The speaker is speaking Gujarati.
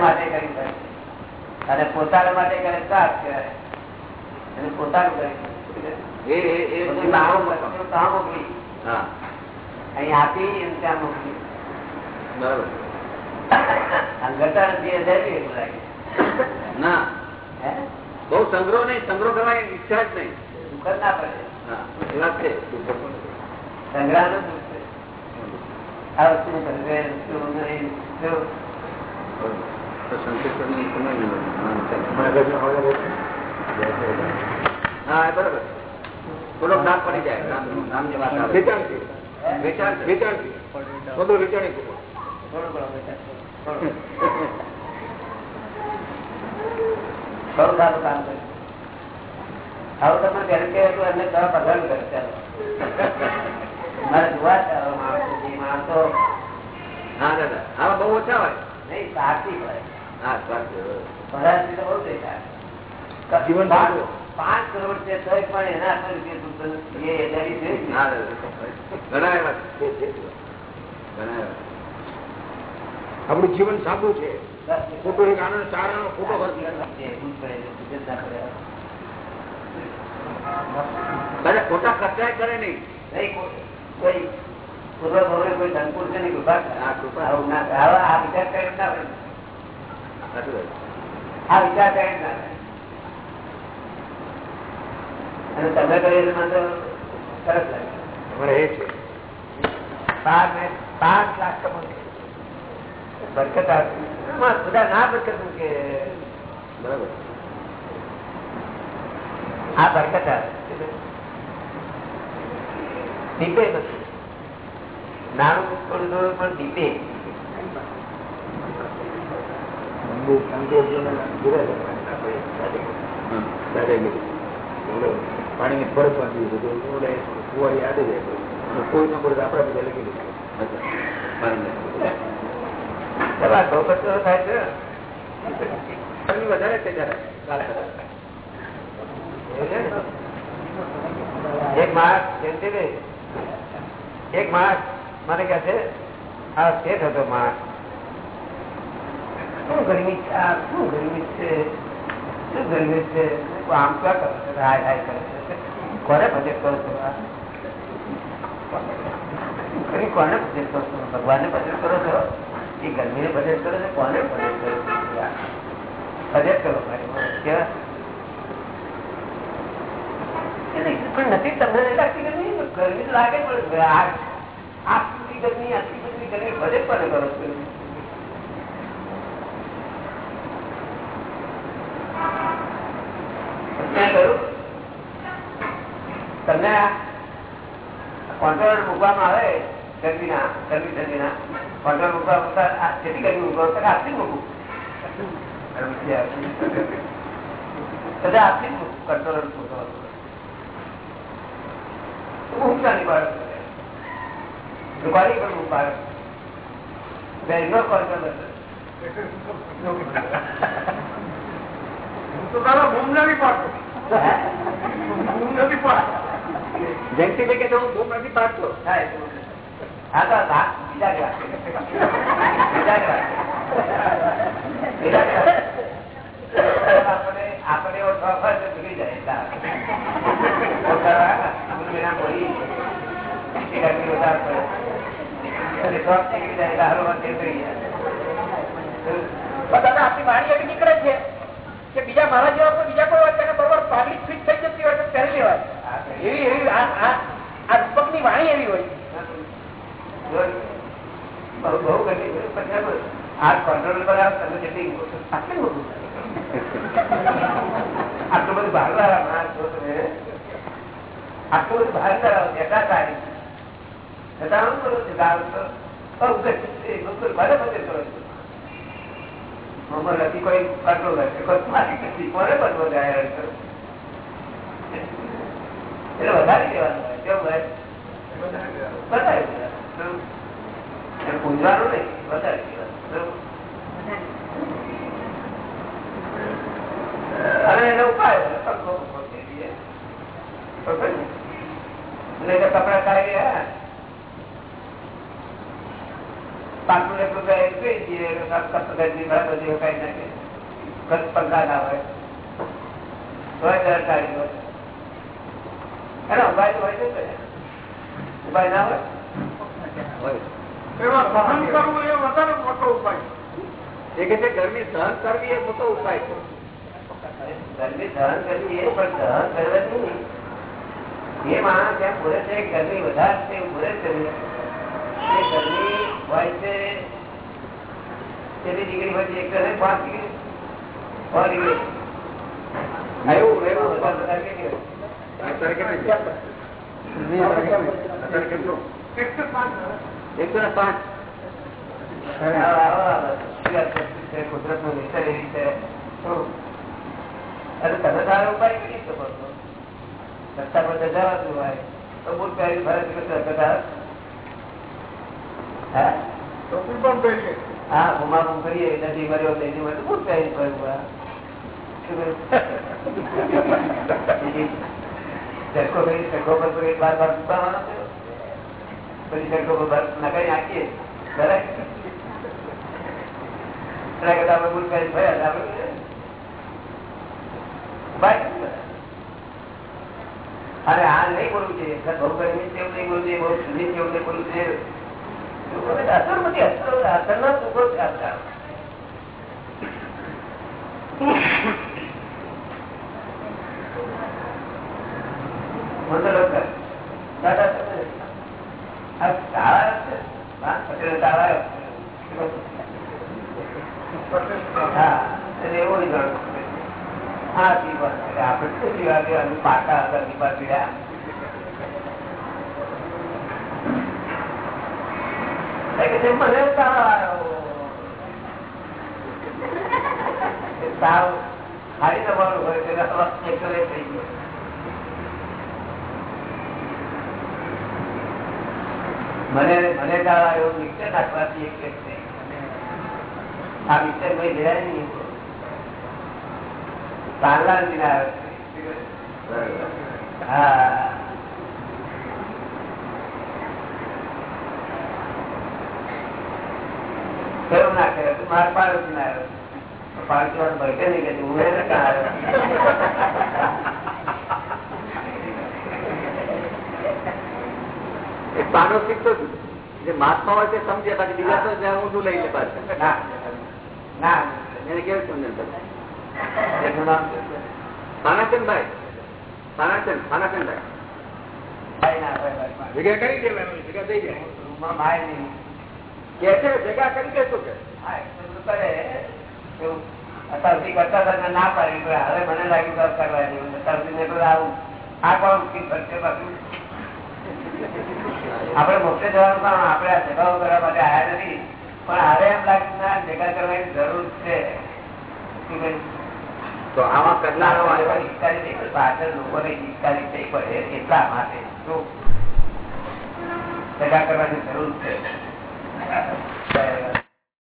માટે કરી શકે. અને પોતાના માટે કરે સાત કહેવાય. અને પોતાનું કરી અહીં આપી ત્યાં મોકલી. ઘટાડ બે હજાર ના બહુ સંગ્રહ નહીં સંગ્રહ કરવાની ઈચ્છા જ નહીં. દુઃખ ના પડે. સંગ્રહનું આ વસ્તુ હા બરાબર. થોડો નામ પડી જાય. નામ નામની વાત આવે. વેચાણથી. વેચાણ વેચાણી કુટુંબ થોડું. ઘણું સારું કામ કર્યું આવું તમે ઘરે કે એટલે તમે પસંદ કરે. ચાલો. મારે જોવા માણસો હા દાદા. આવા બહુ ઓછા હોય. નહીં સાચી હોય. હા સ્વાર્થ તો બહુ દેખાય જીવન પાંચ કરોડ છે તો પણ એના પર આપણું જીવન સાદું છે. ખોટો એક આનંદ સારાનો ખોટો ખર્ચ ના ખોટા કરે નહીં. નહીં, કોઈ- પૂર્વ ભવે કોઈ ધનપુર છે ને કૃપા કરે. કૃપા. આવું ના આવા આ વિચાર કરે ના. આ વિચાર કરે ના અને તમે કહ્યું એટલે મને સરસ લાગે એ છે પાંચ લાખ કમાશે. બરકત આપી. બધા ના બરકત મૂકે બરાબર આ બરકત આવે દીપે બધું નાનું થોડું થોડું પણ દીપે. પાણી ની ફરજ બાંધી કુવારી આડી જાય કોઈ નંબર આપડા બધા લખી દીધું થાય છે. વધારે છે જરા એવું છે ને? એક માણસ એક માણસ મને કહે છે આ શેઠ હતો માણસ શું ગરમી છે આ શું ગરમી છે શું ગરમી છે હું આમ ક્યાં કરો છો હાય હાય કરે છે કોને બજેટ કરો છો આ? ખરી કોને બજેટ કરો છો ભગવાનને બજેટ કરો છો એ ગરમીને બજેટ કરો છો કોને બજેટ કરો છો બજેટ કરો ભાઈ કેવા પણ નથી તમને નહીં લાગતી ગરમી ગરમી તો લાગે પણ આટલી ગરમી આટલી બધી ગરમી ભલે પણ કરો. ગરમી તમને કોન્ટ્રોલ મૂકવામાં આવે ગરમીના ગરમી ઠંડીના કોન્ટ્રોલ મૂકવા આ કેટલી ગરમી મૂકવા તો આપતી મૂકું. બધા મૂકું. કંટ્રોલ મૂકવા ઊંચાની બાળક દુકાની પણ બાળક બેંગલો કોન્ટ્રોલ તો તારા બૂમ નથી પાડતો બૂમ નથી પાડતો જયંતિભાઈ કે તો હું બહુ નથી પાડતો હા તો હા, બીજા ક્લાસ બીજા ક્લાસ આપણે ભૂલી જાય આપણી વાણી એવી નીકળે છે કે બીજા મારા જેવા કોઈ બીજા કોઈ વાત બરોબર પાઘડી ફિટ થઈ જતી હોય તો પહેરી લેવાય. એવી એવી આ રૂપકની વાણી એવી હોય. બહુ. પછી આ કંટ્રોલ પર આટલું બધું. બહાર લાવ્યા માણસ છો તમે આટલું બધું કરાવો કેટલા તારી છતાં હું કરું છું ગાળ ભલે કરો છો. મમ્મી નથી કોઈ કંટ્રોલ કરશે કોઈ મારી નથી. કોને બધો જાય કરો એટલે વધારી હોય. કેવું હોય? વધારી એને પૂંજવાનું નહીં. વધારે દેવાનું અને એનો ઉપાય પંખો પંખો દે દઈએ. બરોબર ને? એટલે કે કપડા કાઢી રહ્યા પાંચસો એક રૂપિયા એક જોઈ દઈએ કસ્ટમરની બધી કઈ નાખે. કચ્છ પંખા ના હોય. તોય દર કાઢી હોય એનો ઉપાય હોય છે ઉપાય ના હોય? એમાં સહન કરવું એ વધારે મોટો ઉપાય. એ કે છે ગરમી સહન કરવી એ મોટો ઉપાય છે. ગરમી સહન કરવી એ પણ સહન કરવાની નહીં. એ માણસ ત્યાં પૂરે છે ગરમી વધારે છે એવું પૂરે છે એ ગરમી હોય છે કેટલી ડિગ્રી હોય છે એક ને પાંચ ડિગ્રી છ ડિગ્રી. એવું એવું વધારે વધારે કેટલી અત્યારે કેટલી અત્યારે કેટલું એકસો પાંચ એકસો ને પાંચ. કુદરતનું નિશ્ચય એવી છે. શું? અરે તમે તારો ઉપાય કરી શકો છો રસ્તા પર જવાતું હોય તો બુટ પહેરી ફરે છે કે કદાચ હા ટોપી પણ પહેરીએ હા ઘુમા ઘુમ કરીએ નદી મર્યો નદી મર્યો બુટ પહેરી ફરવું આ. શું કર્યું? ચરખો કરી ચરખો પર કોઈ બાર બાર ઉતારવાનો છે પછી ચરખો પર બાર નકાઈ નાખીએ બરાબર એના કરતા આપણે બુટ પહેરી ફર્યા તો આપણે બાય અરે આ નહીં બોલવું જોઈએ. બહુ ગરમી છે એવું નહીં બોલવું જોઈએ, બહુ ઠંડી એવું નહીં બોલવું જોઈએ. અસર બધી અસર સુખો અસર આ તાળા છે જીવન એટલે શું જીવા કે મને તાવ આવ્યો તાવ ગયો આવ્યો મિક્સર નાખવાથી એક થઈ આ મિક્સર કોઈ જયા નહીં તારલા ના આવે હા કેવું ના કરે તું મારા પાડોશી ના આવ્યો પાડોશી વાળો ભરકે નહીં કે હું એને કાં એક માનસિક તો જે મહાત્મા હોય તે સમજે બાકી બીજા તો જ્યાં ઊંધું લઈ લે પાછા ના ના એને કેવું સમજણ પડે એનું ના પાડી હવે મને લાગ્યું કરવા જેવું અત્યાર ને આવું આ કોણ ફરશે પાછું આપડે મોક્ષે જવાનું પણ આપડે આ જગાઓ કરવા માટે આવ્યા નથી. પણ હવે એમ લાગે ના, ભેગા કરવાની જરૂર છે? તો આમાં કરનારો પાછળ લોકોને હિતકારી થઈ પડે એટલા માટે શું સજા કરવાની જરૂર છે.